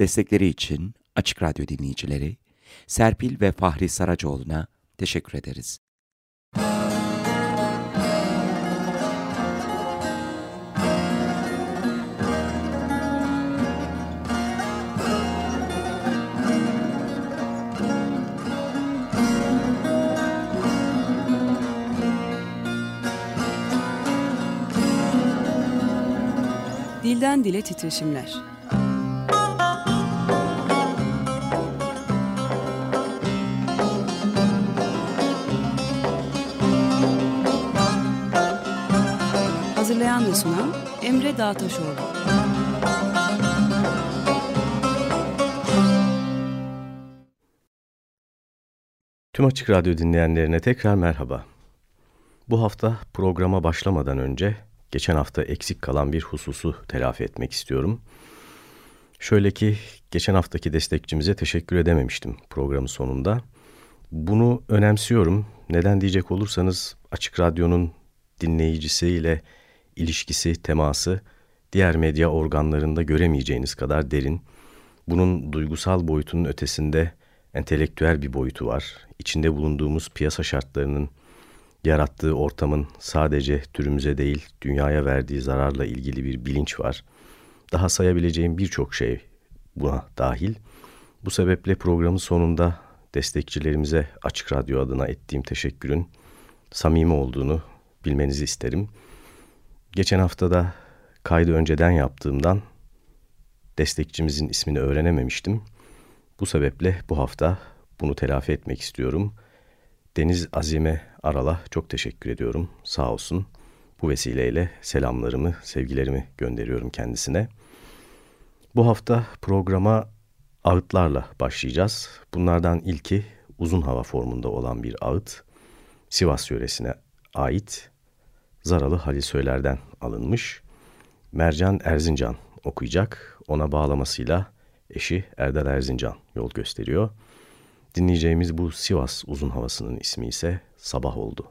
Destekleri için Açık Radyo dinleyicileri Serpil ve Fahri Saracoğlu'na teşekkür ederiz. Dilden Dile Titreşimler Hazırlayan ve sunan Emre Dağtaşoğlu. Tüm Açık Radyo dinleyenlerine tekrar merhaba. Bu hafta programa başlamadan önce geçen hafta eksik kalan bir hususu telafi etmek istiyorum. Şöyle ki geçen haftaki destekçimize teşekkür edememiştim programın sonunda. Bunu önemsiyorum. Neden diyecek olursanız Açık Radyo'nun dinleyicisiyle ilişkisi, teması diğer medya organlarında göremeyeceğiniz kadar derin. Bunun duygusal boyutunun ötesinde entelektüel bir boyutu var. İçinde bulunduğumuz piyasa şartlarının yarattığı ortamın sadece türümüze değil dünyaya verdiği zararla ilgili bir bilinç var. Daha sayabileceğim birçok şey buna dahil. Bu sebeple programın sonunda destekçilerimize Açık Radyo adına ettiğim teşekkürün samimi olduğunu bilmenizi isterim. Geçen haftada kaydı önceden yaptığımdan destekçimizin ismini öğrenememiştim. Bu sebeple bu hafta bunu telafi etmek istiyorum. Deniz Azime Aral'a çok teşekkür ediyorum. Sağ olsun. Bu vesileyle selamlarımı, sevgilerimi gönderiyorum kendisine. Bu hafta programa ağıtlarla başlayacağız. Bunlardan ilki uzun hava formunda olan bir ağıt. Sivas yöresine ait Zaralı Halil Söyler'den alınmış. Mercan Erzincan okuyacak. Ona bağlamasıyla eşi Erdal Erzincan yol gösteriyor. Dinleyeceğimiz bu Sivas uzun havasının ismi ise Sabah oldu.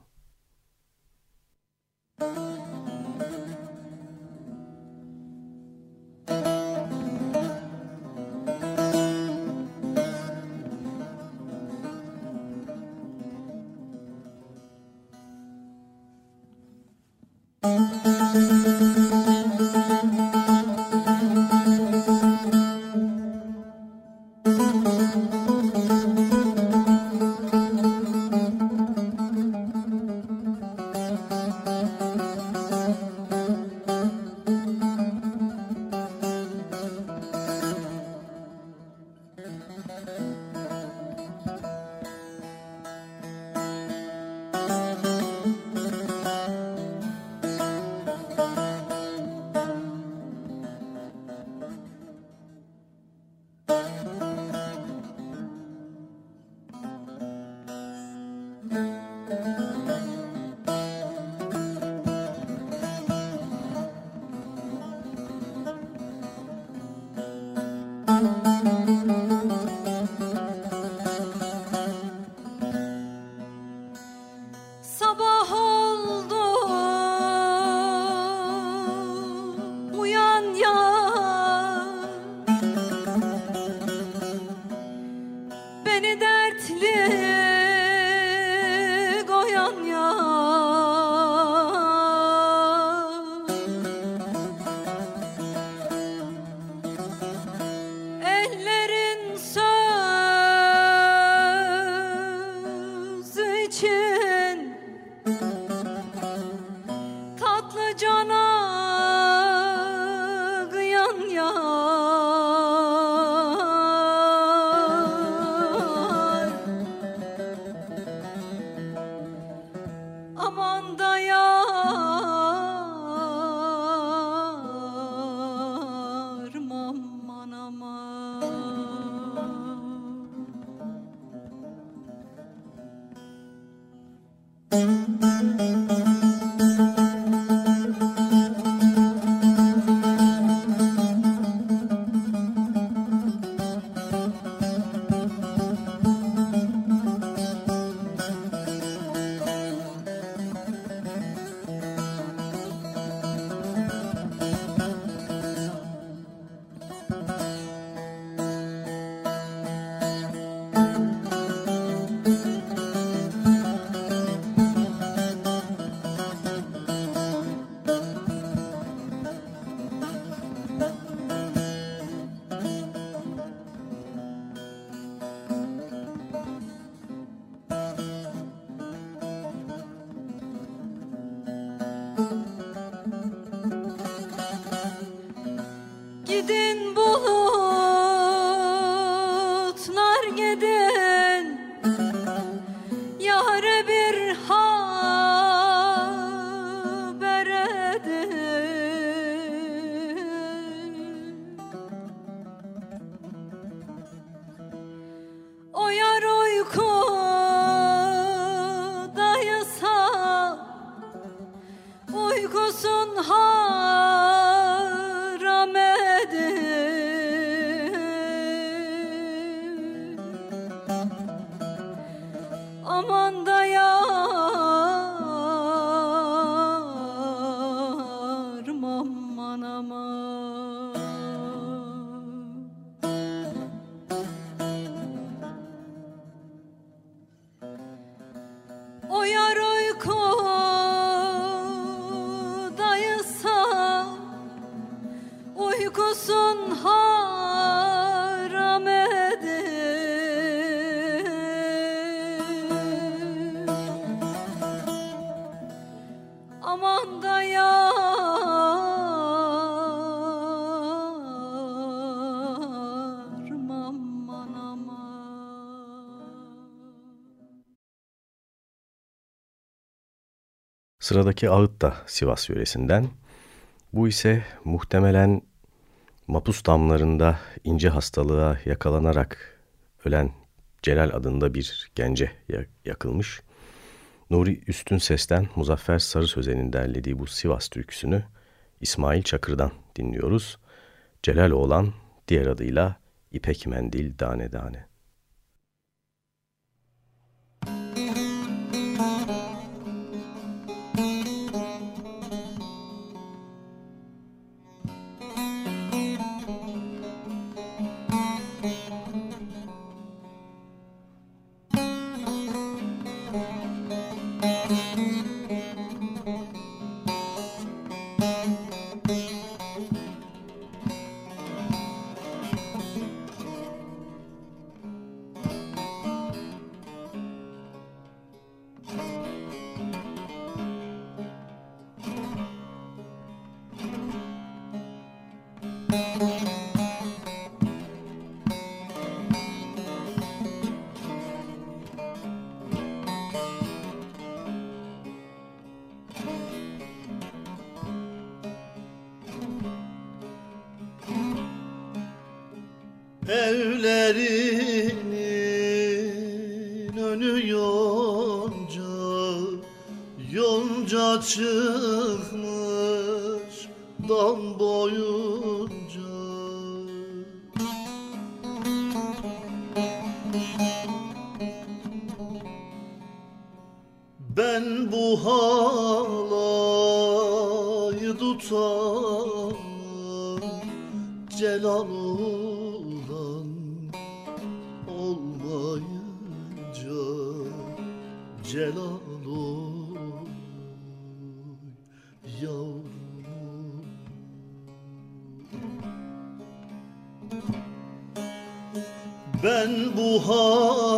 Sıradaki ağıt da Sivas yöresinden. Bu ise muhtemelen mapus damlarında ince hastalığa yakalanarak ölen Celal adında bir gence yakılmış. Nuri Üstün Ses'ten Muzaffer Sarı Sözen'in derlediği bu Sivas türküsünü İsmail Çakır'dan dinliyoruz. Celal olan diğer adıyla İpek Mendil Dane Dane. Celal oy yavrum. Ben bu halayı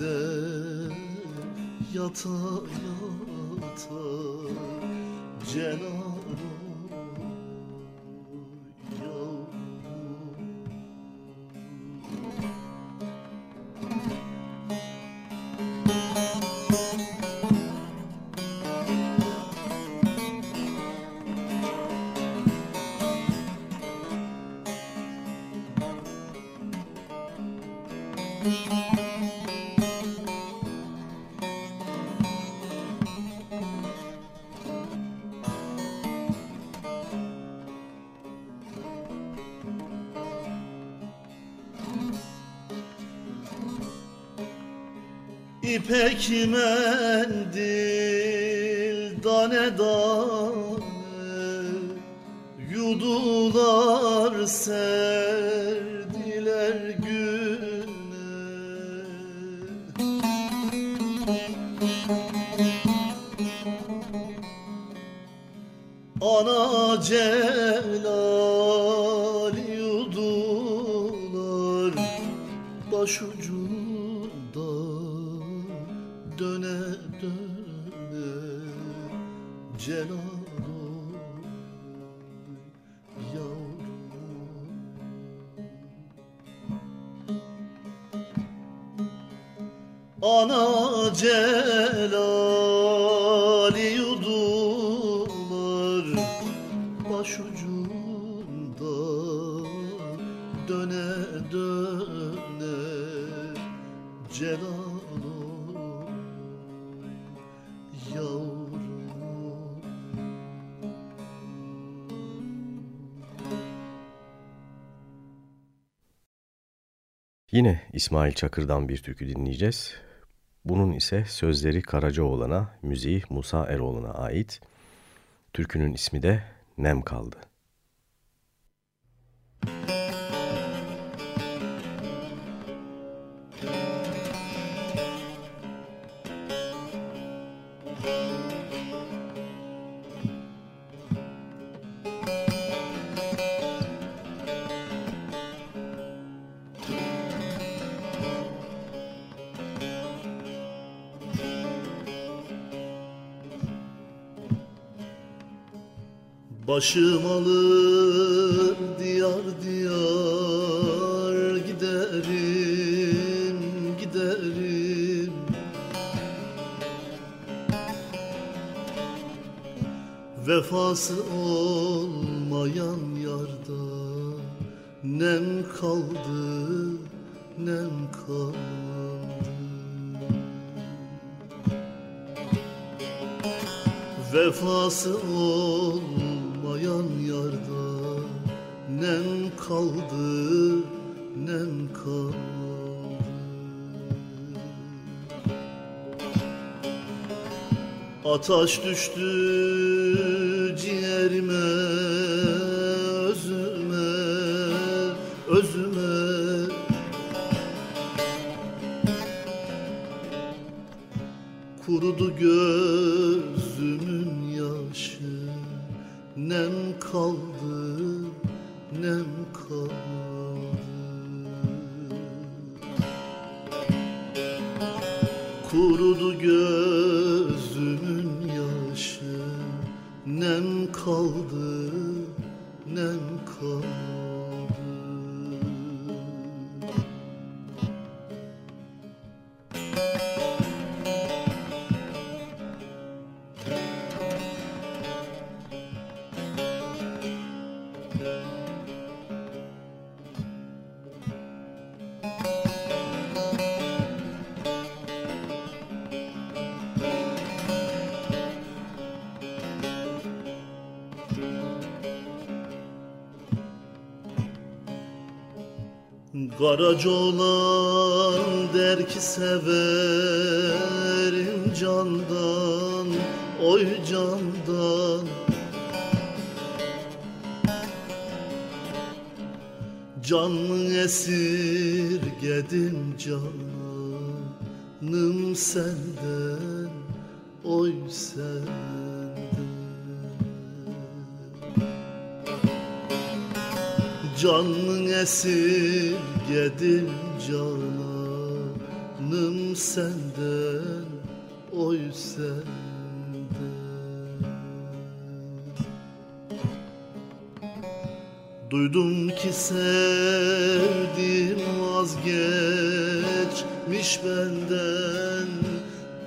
yerde yata yata Celal İpek Yine İsmail Çakır'dan bir türkü dinleyeceğiz. Bunun ise sözleri Karacaoğlan'a, müziği Musa Eroğlu'na ait. Türkünün ismi de Nem Kaldı. Başım alır diyar diyar giderim giderim. Vefası olmayan yarda nem kaldı nem kaldı. Vefası olmayan Ataş düştü ciğerime, özüme, özüme. Kurudu gözümün yaşı nem kaldı nem kaldı Karaca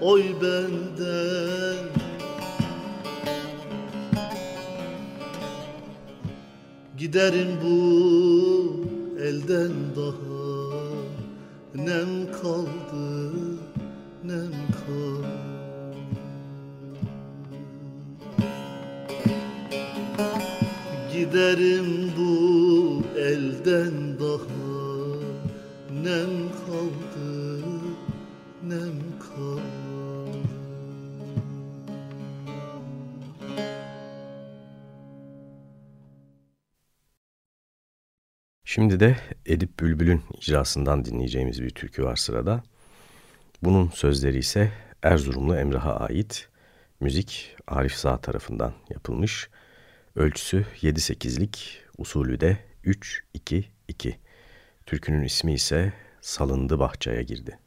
Oy benden. Giderim bu elden daha. Nem kaldı nem kaldı. Giderim bu elden De Edip Bülbül'ün icrasından dinleyeceğimiz bir türkü var sırada. Bunun sözleri ise Erzurumlu Emrah'a ait. Müzik Arif Sağ tarafından yapılmış. Ölçüsü 7-8'lik, usulü de 3-2-2. Türkünün ismi ise Salındı Bahçaya Girdi.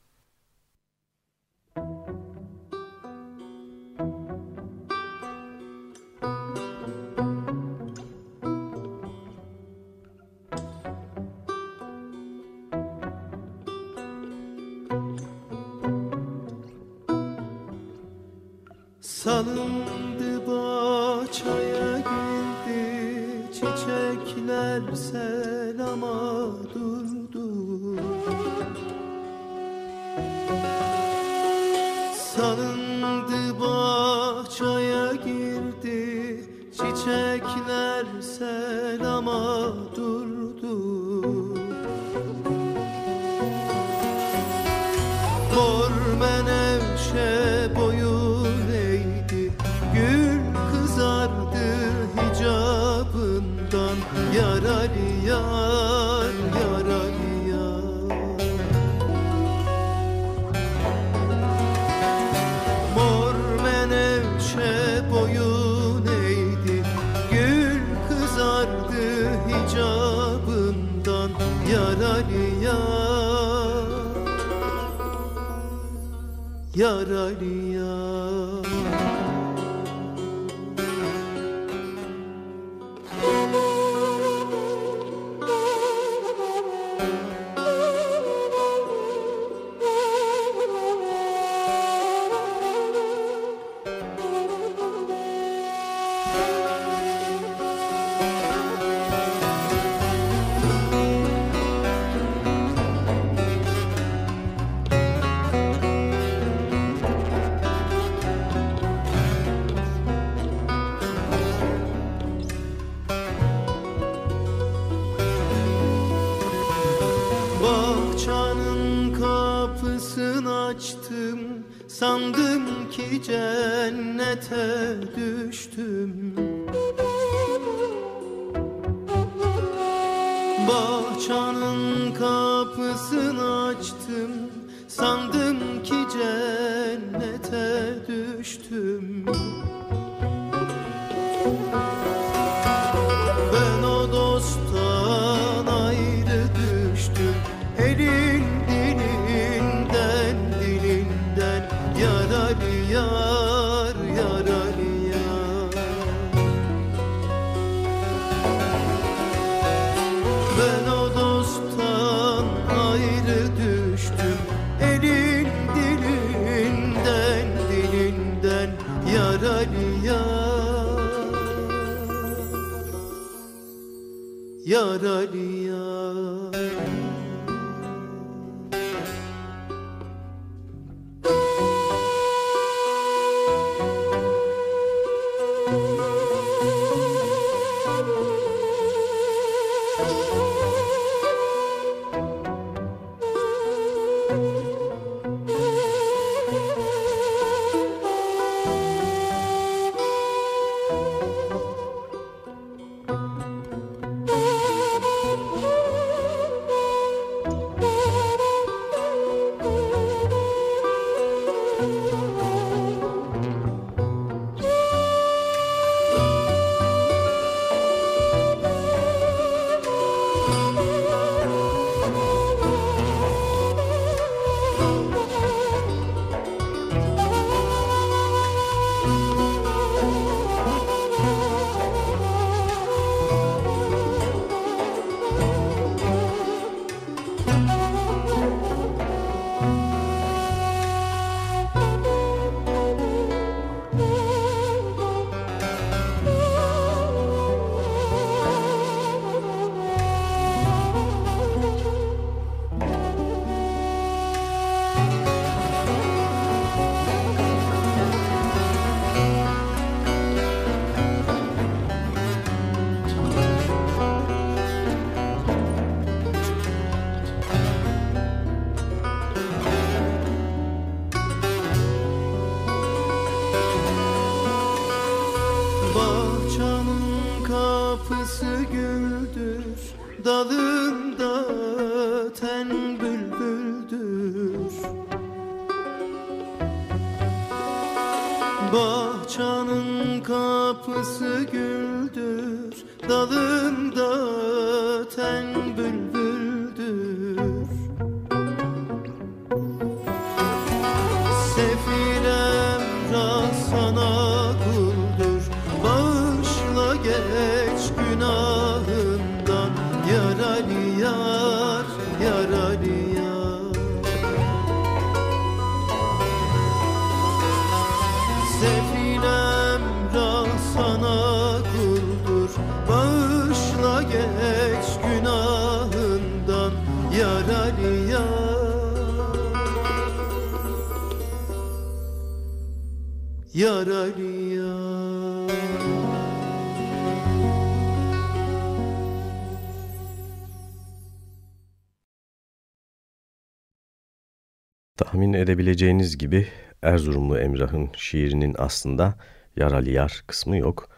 Gibi Erzurumlu Emrah'ın şiirinin aslında yaralı yar kısmı yok.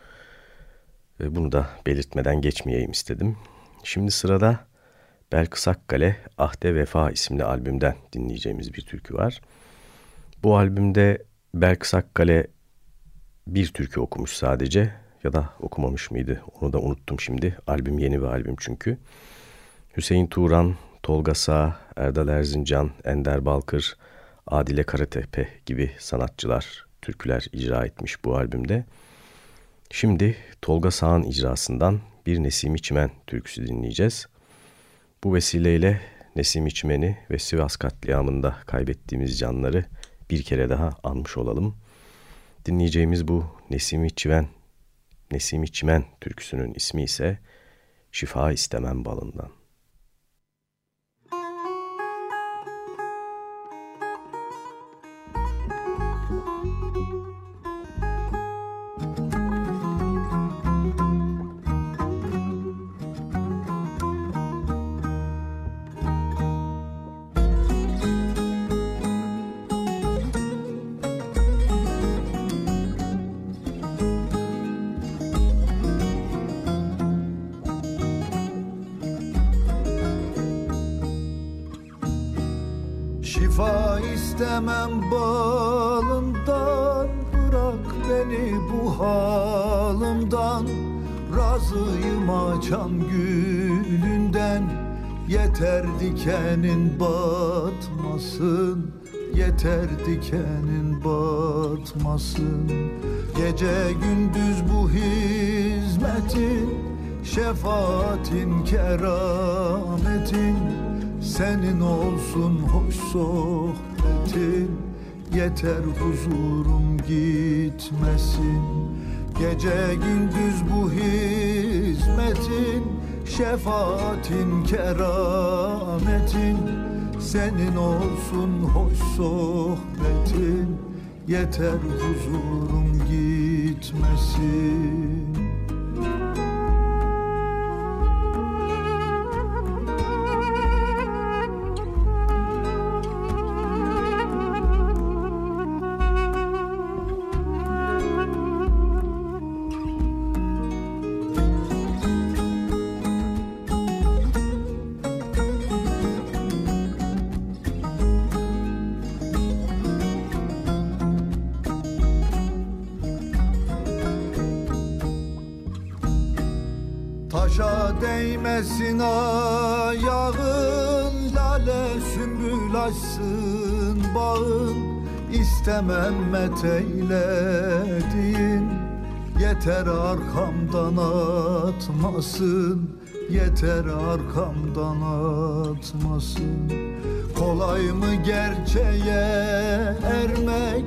Bunu da belirtmeden geçmeyeyim istedim. Şimdi sırada Belkıs Akkale Ahde Vefa isimli albümden dinleyeceğimiz bir türkü var. Bu albümde Belkıs Akkale bir türkü okumuş sadece ya da okumamış mıydı onu da unuttum şimdi. Albüm yeni bir albüm çünkü. Hüseyin Turan, Tolga Sağ, Erdal Erzincan, Ender Balkır, Adile Karatepe gibi sanatçılar türküler icra etmiş bu albümde. Şimdi Tolga Sağ'ın icrasından bir Nesim Çimen türküsü dinleyeceğiz. Bu vesileyle Nesim Çimen'i ve Sivas katliamında kaybettiğimiz canları bir kere daha anmış olalım. Dinleyeceğimiz bu Nesim Çimen, Nesim Çimen türküsünün ismi ise Şifa İstemem Balından. Huzurum gitmesin. Gece gündüz bu hizmetin Şefaatin kerametin. Senin olsun hoş sohbetin. Yeter huzurum gitmesin İstemem meteylediğin Yeter arkamdan atmasın. Yeter arkamdan atmasın. Kolay mı gerçeğe ermek?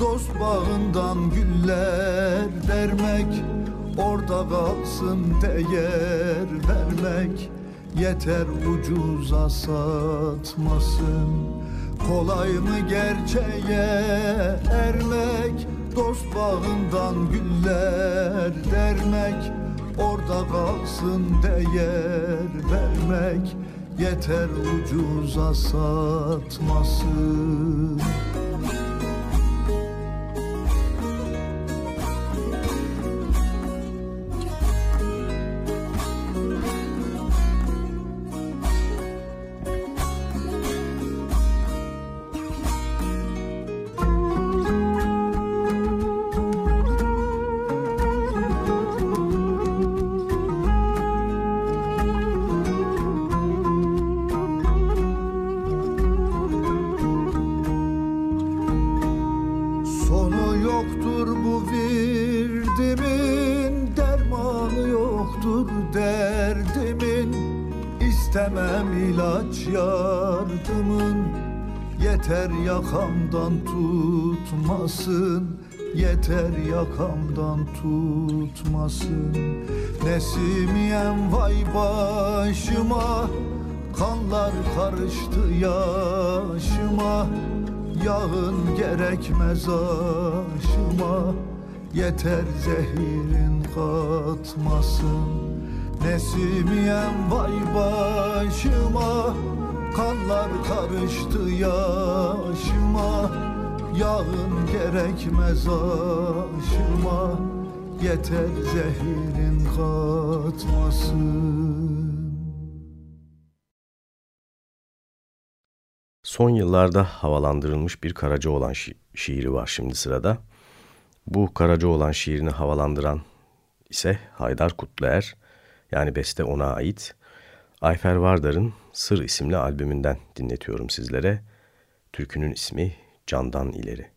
Dost bağından güller dermek Orada kalsın değer vermek. Yeter ucuza satmasın Kolay mı gerçeğe ermek? Dost bağından güller dermek. Orada kalsın değer vermek. Yeter ucuza satmasın yakamdan tutmasın Yeter yakamdan tutmasın. Nesimiyem vay başıma Kanlar karıştı yaşıma. Yağın gerekmez aşıma Yeter zehirin katmasın. Nesimiyem vay başıma Kanlar karıştı yaşıma Yağın gerekmez aşıma Yeter zehirin katmasın Son yıllarda havalandırılmış bir Karaca olan şi şiiri var şimdi sırada. Bu Karaca olan şiirini havalandıran ise Haydar Kutluer, yani beste ona ait. Ayfer Vardar'ın Sır isimli albümünden dinletiyorum sizlere. Türkünün ismi Candan İleri.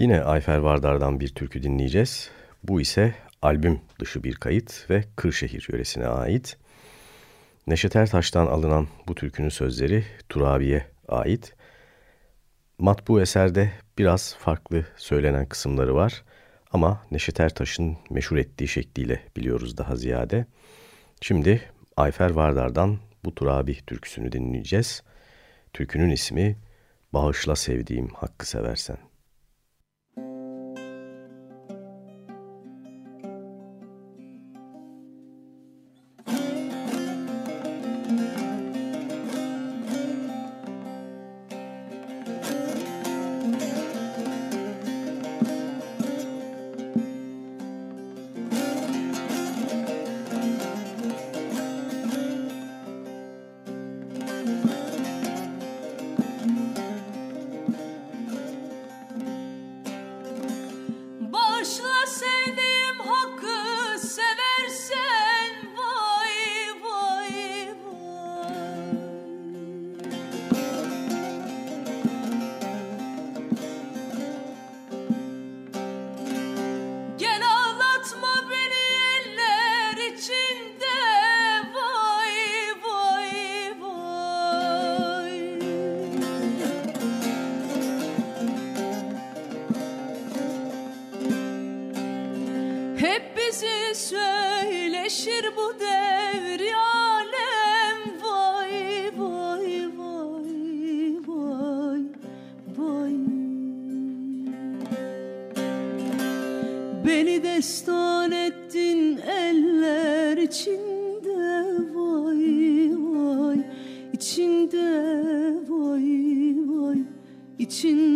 Yine Ayfer Vardar'dan bir türkü dinleyeceğiz. Bu ise albüm dışı bir kayıt ve Kırşehir yöresine ait. Neşet Ertaş'tan alınan bu türkünün sözleri Turabi'ye ait. Matbu eserde biraz farklı söylenen kısımları var ama Neşet Ertaş'ın meşhur ettiği şekliyle biliyoruz daha ziyade. Şimdi Ayfer Vardar'dan bu Turabi türküsünü dinleyeceğiz. Türkünün ismi Bağışla Sevdiğim Hakkı Seversen. Beni destan ettin eller içinde vay vay. İçinde vay vay. İçinde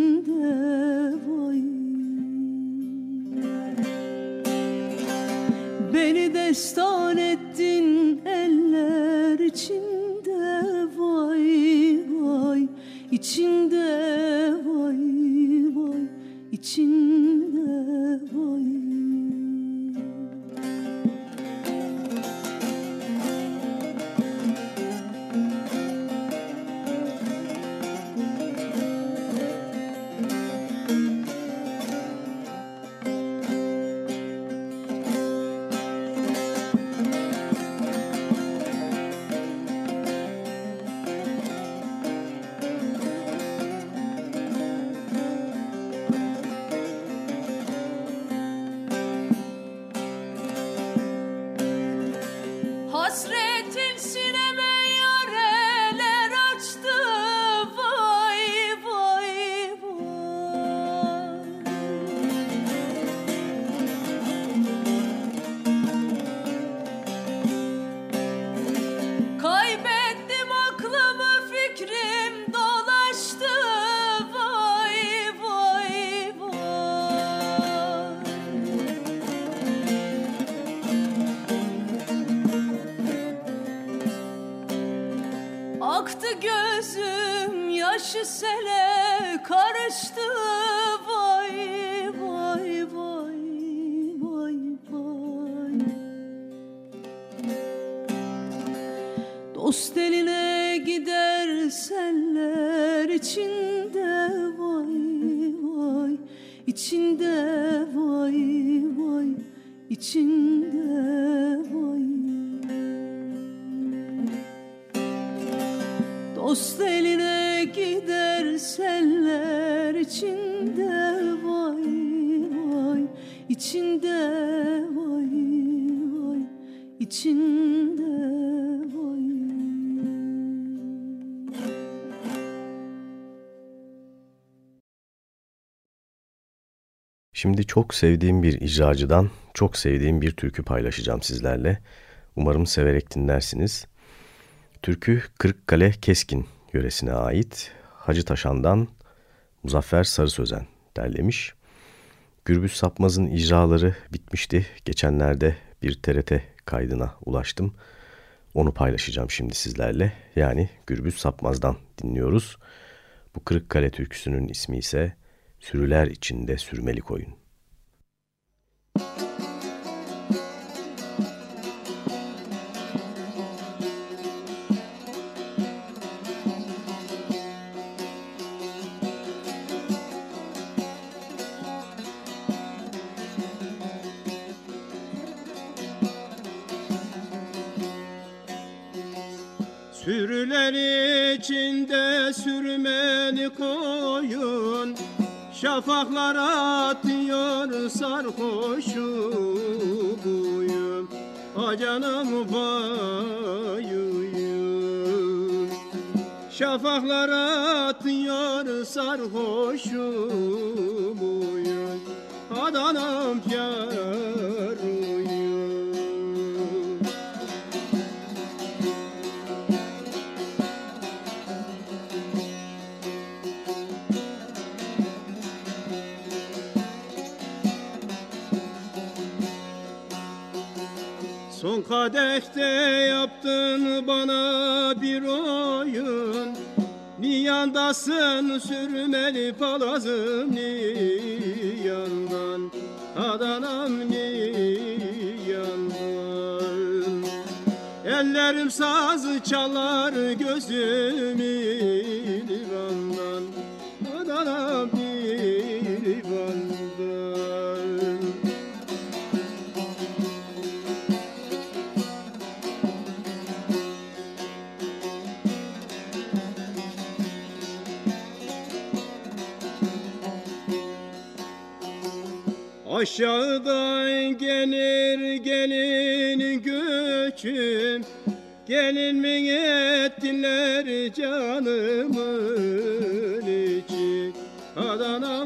usted. Şimdi çok sevdiğim bir icracıdan çok sevdiğim bir türkü paylaşacağım sizlerle. Umarım severek dinlersiniz. Türkü Kırıkkale Keskin yöresine ait Hacı Taşan'dan Muzaffer Sarı Sözen derlemiş. Gürbüz Sapmaz'ın icraları bitmişti. Geçenlerde bir TRT kaydına ulaştım. Onu paylaşacağım şimdi sizlerle. Yani Gürbüz Sapmaz'dan dinliyoruz. Bu Kırıkkale türküsünün ismi ise sürüler içinde sürmeli koyun. Şafaklar atıyor sarhoşu buyum. Acanım bayuyum. Şafaklar atıyor sarhoşu buyum. Adanım yaruyum kadehte yaptın bana bir oyun. Niyandasın sürmeli palazım niyandan. Adanam niyandan. Ellerim sazı çalar gözüm Aşağıdan gelir gelin göçüm. Gelin mi ettiler canımın içi. Adanam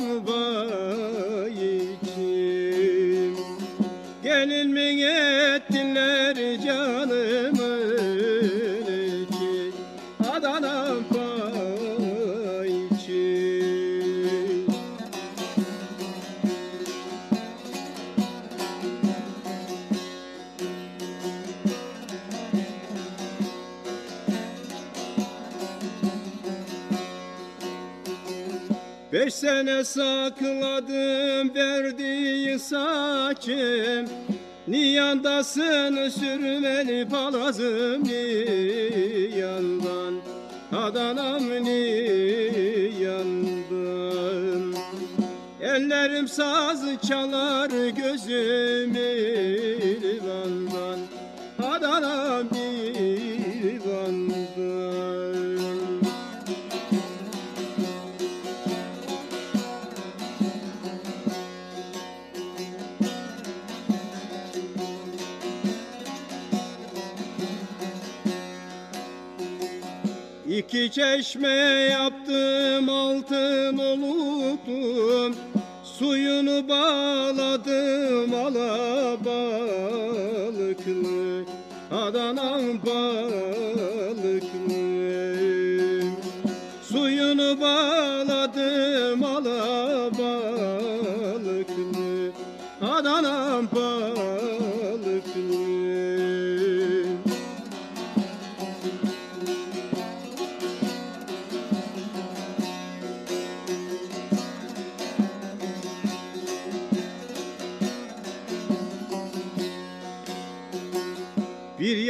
Beş sene sakladım verdiği saçım. Niyandasın sürmeli palazım niyandan. Adanam niyandan. Ellerim saz çalar gözüm İki çeşme yaptım altın oluktum Suyunu bağladım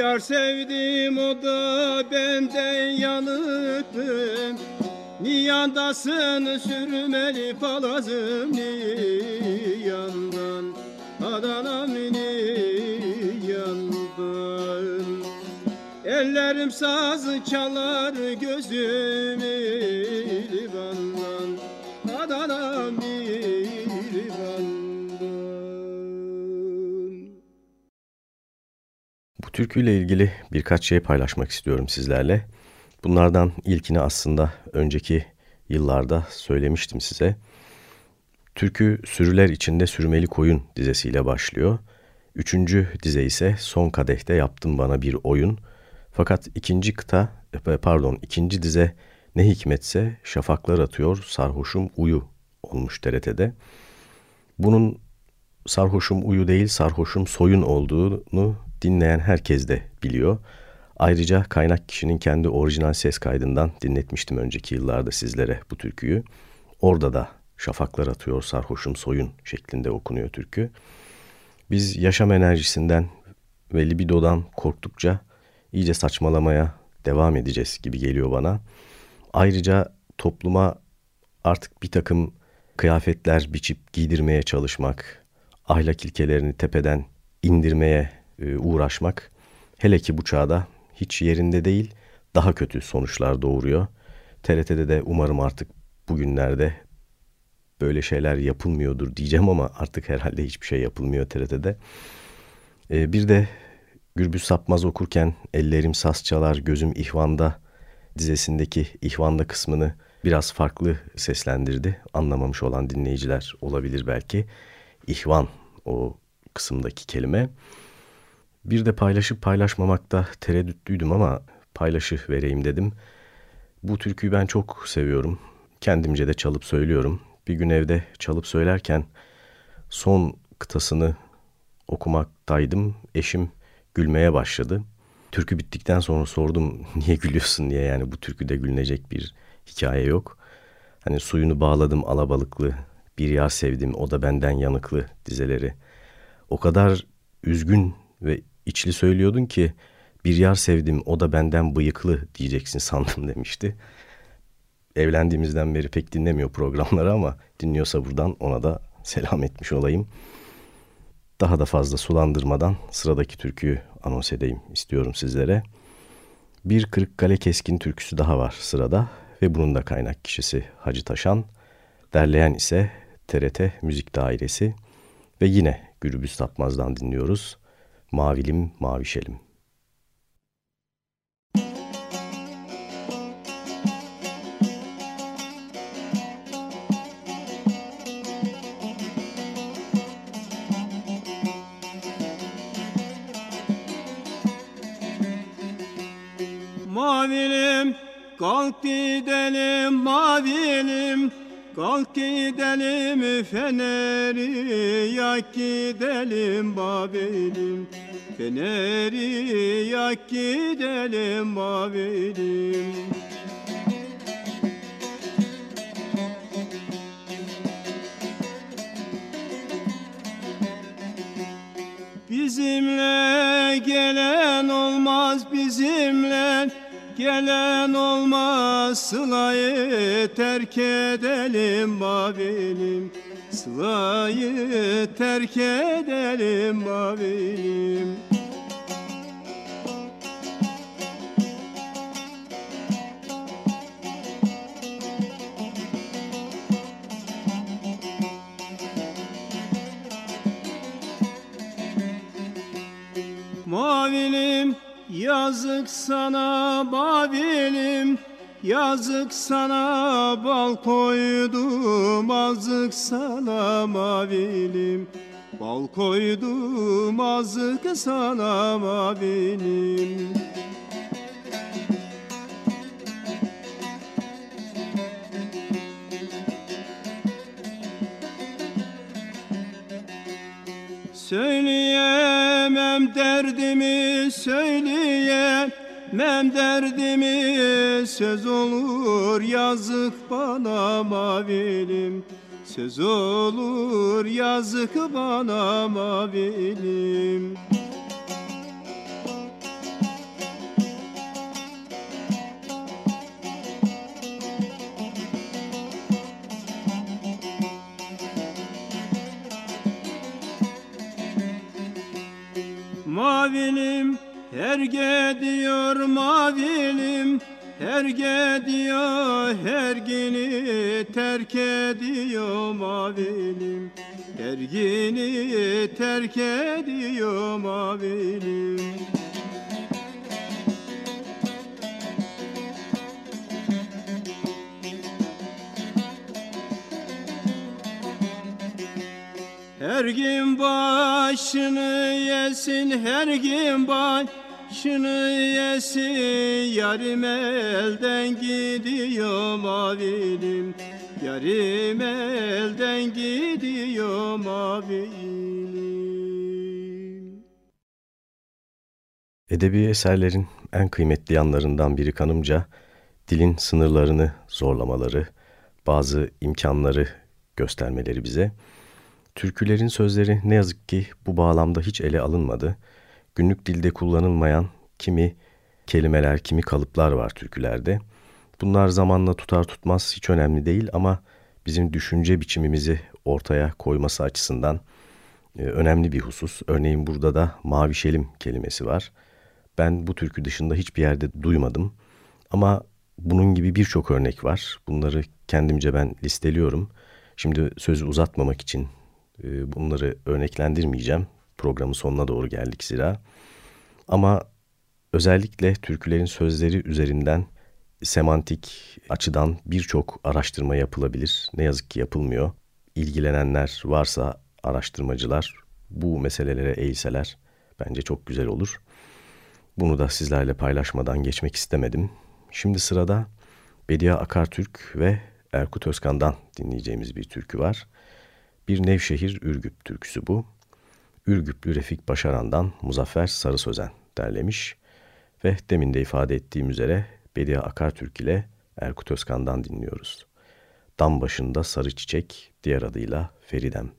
yar sevdim o da benden yanıktım Niyandasın sürmeli palazım niyandan. Adanam niyandan Ellerim sazı çalar gözüm türküyle ilgili birkaç şey paylaşmak istiyorum sizlerle. Bunlardan ilkini aslında önceki yıllarda söylemiştim size. Türkü Sürüler içinde Sürmeli Koyun dizesiyle başlıyor. Üçüncü dize ise Son Kadehte Yaptın Bana Bir Oyun. Fakat ikinci kıta, pardon ikinci dize ne hikmetse şafaklar atıyor sarhoşum uyu olmuş TRT'de. Bunun sarhoşum uyu değil sarhoşum soyun olduğunu dinleyen herkes de biliyor. Ayrıca kaynak kişinin kendi orijinal ses kaydından dinletmiştim önceki yıllarda sizlere bu türküyü. Orada da şafaklar atıyor sarhoşum soyun şeklinde okunuyor türkü. Biz yaşam enerjisinden ve libidodan korktukça iyice saçmalamaya devam edeceğiz gibi geliyor bana. Ayrıca topluma artık bir takım kıyafetler biçip giydirmeye çalışmak, ahlak ilkelerini tepeden indirmeye e, uğraşmak hele ki bu çağda hiç yerinde değil. daha kötü sonuçlar doğuruyor. TRT'de de umarım artık bugünlerde böyle şeyler yapılmıyordur diyeceğim ama artık herhalde hiçbir şey yapılmıyor TRT'de. Ee, bir de Gürbüz Sapmaz okurken ellerim saz çalar gözüm ihvanda dizesindeki ihvanda kısmını biraz farklı seslendirdi. Anlamamış olan dinleyiciler olabilir belki. İhvan o kısımdaki kelime. Bir de paylaşıp paylaşmamakta tereddütlüydüm ama paylaşı vereyim dedim. Bu türküyü ben çok seviyorum. Kendimce de çalıp söylüyorum. Bir gün evde çalıp söylerken son kıtasını okumaktaydım. Eşim gülmeye başladı. Türkü bittikten sonra sordum niye gülüyorsun diye yani bu türküde gülünecek bir hikaye yok. Hani suyunu bağladım alabalıklı, bir yar sevdim o da benden yanıklı dizeleri. O kadar üzgün ve içli söylüyordun ki bir yar sevdim o da benden bıyıklı diyeceksin sandım demişti. Evlendiğimizden beri pek dinlemiyor programları ama dinliyorsa buradan ona da selam etmiş olayım. Daha da fazla sulandırmadan sıradaki türküyü anons edeyim istiyorum sizlere. Bir Kırıkkale Keskin türküsü daha var sırada ve bunun da kaynak kişisi Hacı Taşan. Derleyen ise TRT Müzik Dairesi ve yine Gürbüz Tapmaz'dan dinliyoruz. Mavilim Mavişelim. Mavilim kalk gidelim mavilim Kalk gidelim feneri yak gidelim babelim Feneri yak gidelim babelim Bizimle gelen olmaz bizimle Gelen olmaz sılayı terk edelim babilim Sılayı terk edelim babilim Yazık sana babilim Yazık sana bal koydum Azık sana mavilim Bal koydum azık sana mavilim Söyleyemem derdimi söyleyemem derdimi. Söz olur yazık bana mavilim. Söz olur yazık bana mavilim Mavilim her gidiyor mavilim her gidiyor her günü terk ediyor mavilim. Her günü terk ediyor mavilim. Her gün başını yesin, her gün başını yesin Yarim elden gidiyor mavilim Yarim elden gidiyor mavilim Edebi eserlerin en kıymetli yanlarından biri kanımca dilin sınırlarını zorlamaları, bazı imkanları göstermeleri bize. Türkülerin sözleri ne yazık ki bu bağlamda hiç ele alınmadı. Günlük dilde kullanılmayan kimi kelimeler, kimi kalıplar var türkülerde. Bunlar zamanla tutar tutmaz hiç önemli değil ama bizim düşünce biçimimizi ortaya koyması açısından e, önemli bir husus. Örneğin burada da mavişelim kelimesi var. Ben bu türkü dışında hiçbir yerde duymadım. Ama bunun gibi birçok örnek var. Bunları kendimce ben listeliyorum. Şimdi sözü uzatmamak için e, bunları örneklendirmeyeceğim. Programın sonuna doğru geldik zira. Ama özellikle türkülerin sözleri üzerinden semantik açıdan birçok araştırma yapılabilir. Ne yazık ki yapılmıyor. İlgilenenler varsa araştırmacılar bu meselelere eğilseler bence çok güzel olur. Bunu da sizlerle paylaşmadan geçmek istemedim. Şimdi sırada Bediye Akartürk ve Erkut Özkan'dan dinleyeceğimiz bir türkü var. Bir Nevşehir Ürgüp türküsü bu. Ürgüplü Refik Başaran'dan Muzaffer Sarı Sözen derlemiş ve demin de ifade ettiğim üzere Bediye Akartürk ile Erkut Özkan'dan dinliyoruz. Dam başında sarı çiçek, diğer adıyla Feridem.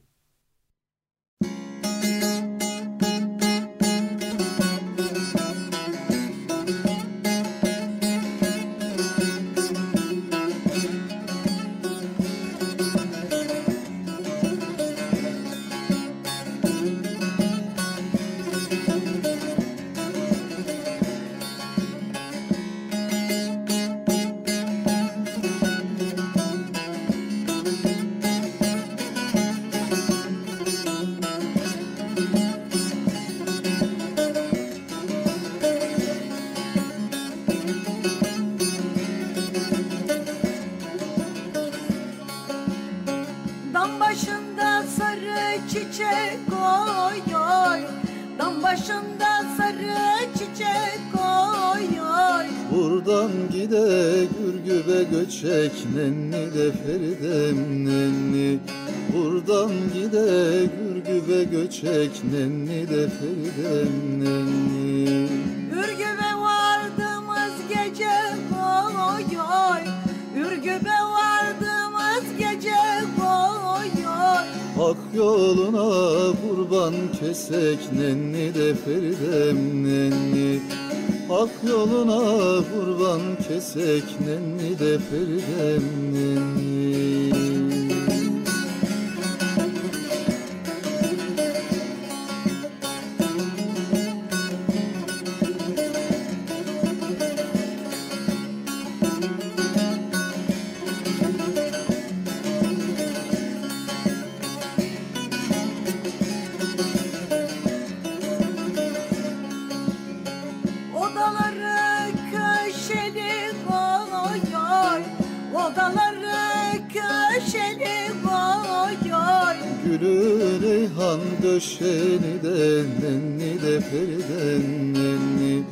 Döşeni de nenni de feriden nenni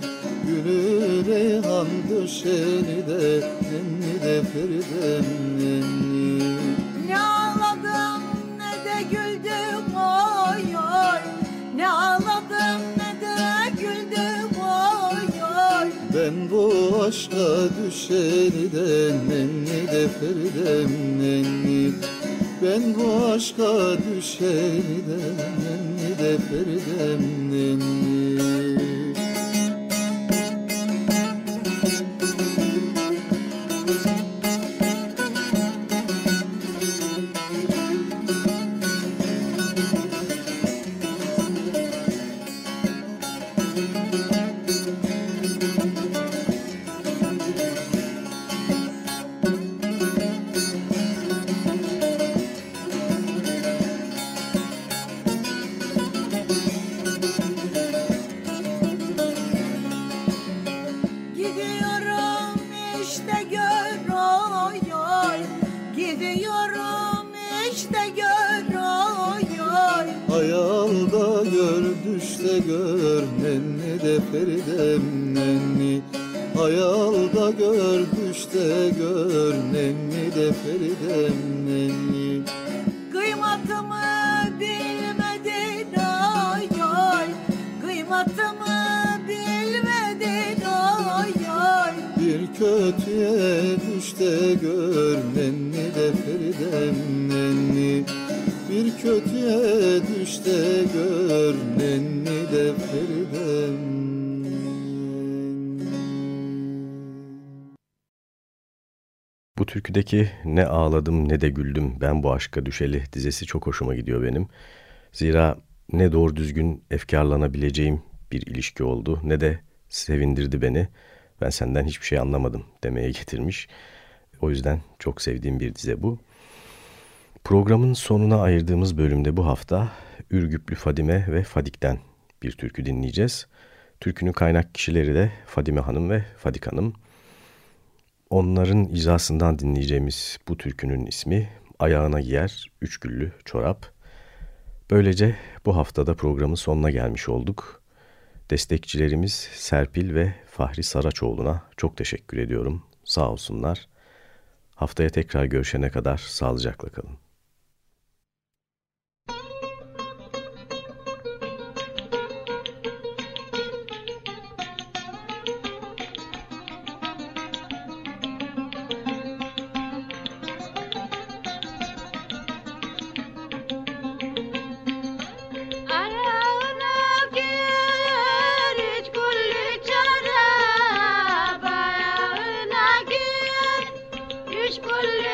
Gülü reyhan döşeni de nenni de feriden nenni düşte gör nemli de feridem nemli Kıymatımı bilmedi doy oy Kıymatımı bilmedi doy oy Bir kötüye düşte gör nemli de feridem nemli bir kötüye düşte gör nenni de feridem türküdeki ne ağladım ne de güldüm ben bu aşka düşeli dizesi çok hoşuma gidiyor benim. Zira ne doğru düzgün efkarlanabileceğim bir ilişki oldu ne de sevindirdi beni. ben senden hiçbir şey anlamadım demeye getirmiş. O yüzden çok sevdiğim bir dize bu. Programın sonuna ayırdığımız bölümde bu hafta Ürgüplü Fadime ve Fadik'ten bir türkü dinleyeceğiz. Türkünün kaynak kişileri de Fadime Hanım ve Fadik Hanım. Onların icrasından dinleyeceğimiz bu türkünün ismi Ayağına Giyer Üç Güllü Çorap. Böylece bu haftada programın sonuna gelmiş olduk. Destekçilerimiz Serpil ve Fahri Saraçoğlu'na çok teşekkür ediyorum. Sağ olsunlar. Haftaya tekrar görüşene kadar sağlıcakla kalın. Spanish.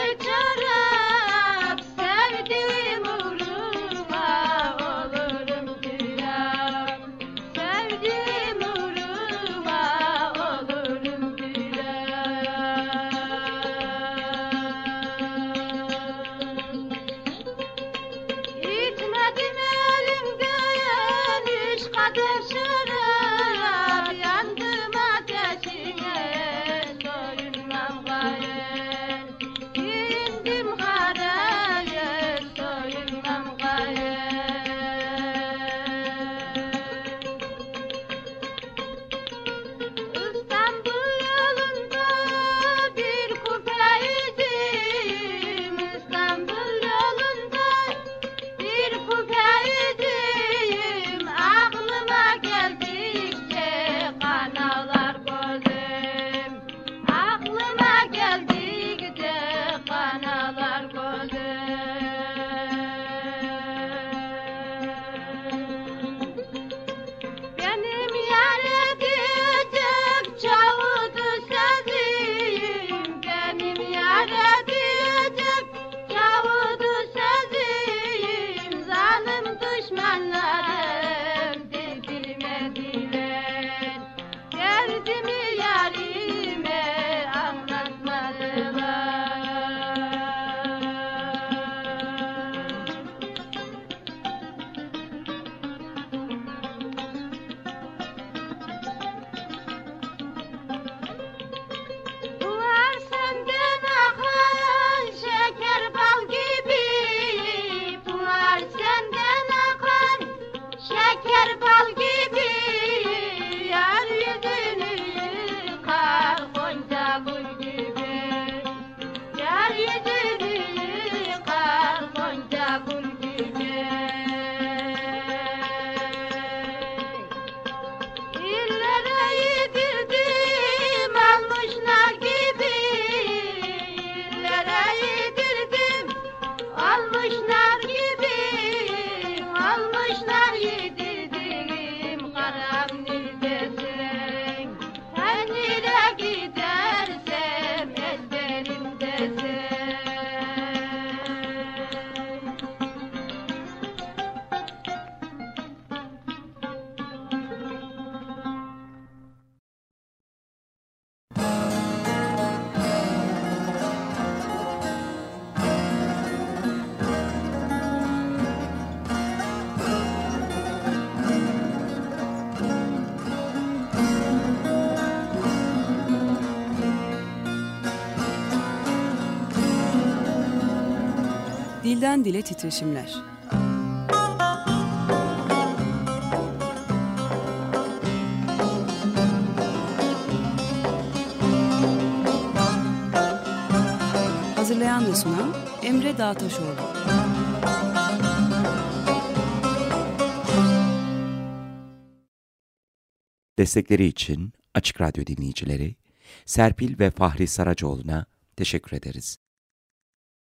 Dilden dile titreşimler. Hazırlayan ve sunan Emre Dağtaşoğlu. Destekleri için Açık Radyo dinleyicileri Serpil ve Fahri Saracoğlu'na teşekkür ederiz.